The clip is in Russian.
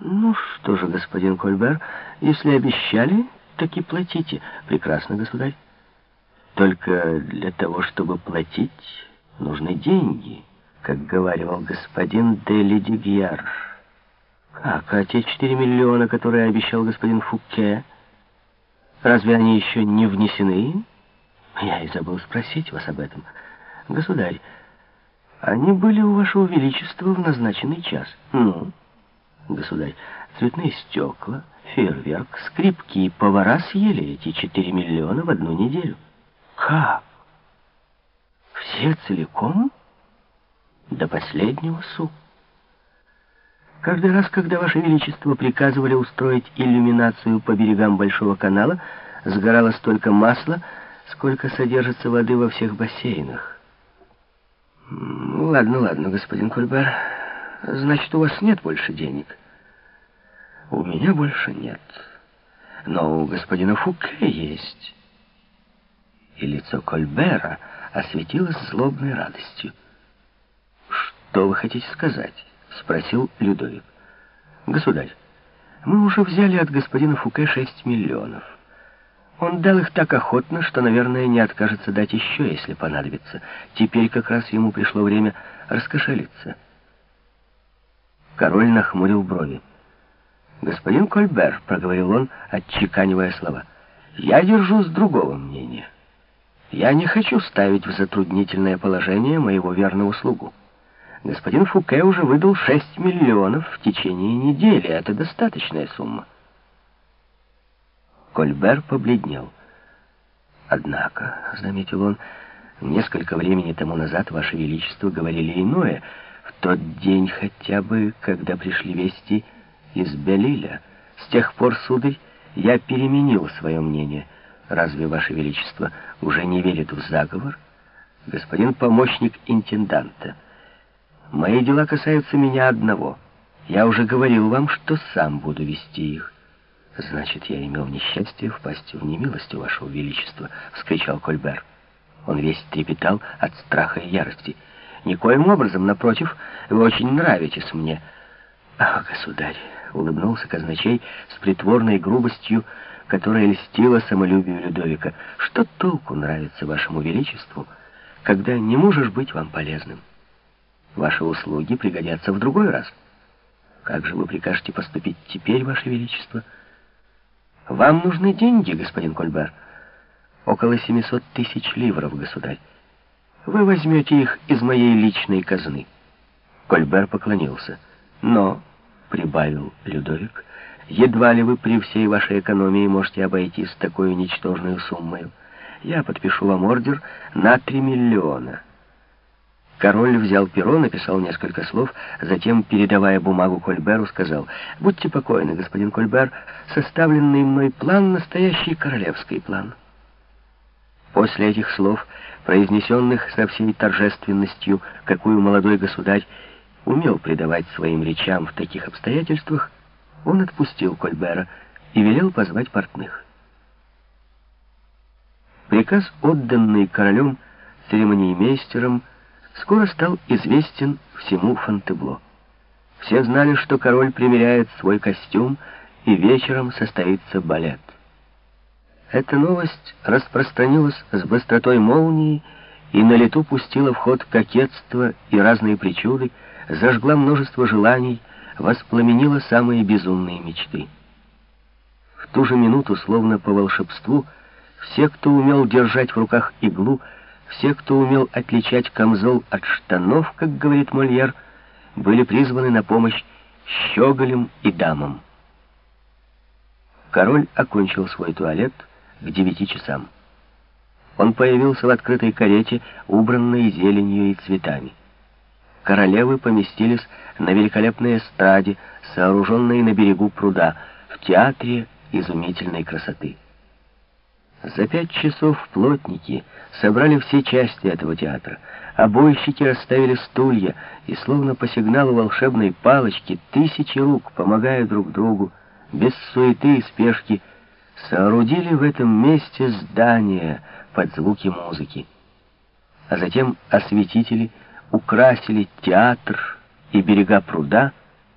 Ну что же, господин Кольбер, если обещали, так и платите. Прекрасно, государь. Только для того, чтобы платить, нужны деньги, как говаривал господин де Ледигьяр. Как, а те четыре миллиона, которые обещал господин Фуке, разве они еще не внесены? Я и забыл спросить вас об этом. Государь, они были у вашего величества в назначенный час. Ну, государь, цветные стекла, фейерверк, скрипки и повара съели эти четыре миллиона в одну неделю. Как? Все целиком? До последнего су. Каждый раз, когда Ваше Величество приказывали устроить иллюминацию по берегам Большого канала, сгорало столько масла, сколько содержится воды во всех бассейнах. Ладно, ладно, господин Кольбер. Значит, у вас нет больше денег? У меня больше нет. Но у господина Фуке есть. И лицо Кольбера осветилось злобной радостью. «Что вы хотите сказать?» — спросил Людовик. «Государь, мы уже взяли от господина Фуке шесть миллионов». Он дал их так охотно, что, наверное, не откажется дать еще, если понадобится. Теперь как раз ему пришло время раскошелиться. Король нахмурил брови. «Господин Кольбер», — проговорил он, отчеканивая слова, — «я держусь другого мнения. Я не хочу ставить в затруднительное положение моего верного слугу. Господин Фуке уже выдал 6 миллионов в течение недели. Это достаточная сумма». Кольбер побледнел. «Однако», — заметил он, — «несколько времени тому назад, Ваше Величество, говорили иное. В тот день хотя бы, когда пришли вести из Белиля. С тех пор, сударь, я переменил свое мнение. Разве Ваше Величество уже не верит в заговор? Господин помощник интенданта, мои дела касаются меня одного. Я уже говорил вам, что сам буду вести их. «Значит, я имел несчастье впасть в немилость у вашего величества», — вскричал Кольбер. Он весь трепетал от страха и ярости. «Никоим образом, напротив, вы очень нравитесь мне». «Ах, государь!» — улыбнулся казначей с притворной грубостью, которая льстила самолюбию Людовика. «Что толку нравится вашему величеству, когда не можешь быть вам полезным? Ваши услуги пригодятся в другой раз. Как же вы прикажете поступить теперь, ваше величество?» Вам нужны деньги, господин Кольбер? Около 700 тысяч ливров, государь. Вы возьмете их из моей личной казны. Кольбер поклонился. Но, прибавил Людовик, едва ли вы при всей вашей экономии можете обойтись такой ничтожной суммой. Я подпишу вам ордер на 3 миллиона. Король взял перо, написал несколько слов, затем, передавая бумагу Кольберу, сказал, «Будьте покойны, господин Кольбер, составленный мной план — настоящий королевский план». После этих слов, произнесенных со всей торжественностью, какую молодой государь умел придавать своим речам в таких обстоятельствах, он отпустил Кольбера и велел позвать портных. Приказ, отданный королем церемониймейстером, скоро стал известен всему Фонтебло. Все знали, что король примеряет свой костюм, и вечером состоится балет. Эта новость распространилась с быстротой молнии и на лету пустила в ход кокетство и разные причуды, зажгла множество желаний, воспламенила самые безумные мечты. В ту же минуту, словно по волшебству, все, кто умел держать в руках иглу, все, кто умел отличать камзол от штанов, как говорит Мольер, были призваны на помощь щеголям и дамам. Король окончил свой туалет к девяти часам. Он появился в открытой карете, убранной зеленью и цветами. Королевы поместились на великолепной эстраде, сооруженной на берегу пруда, в театре изумительной красоты. За пять часов плотники собрали все части этого театра. Обойщики расставили стулья, и словно по сигналу волшебной палочки тысячи рук, помогая друг другу, без суеты и спешки, соорудили в этом месте здание под звуки музыки. А затем осветители украсили театр и берега пруда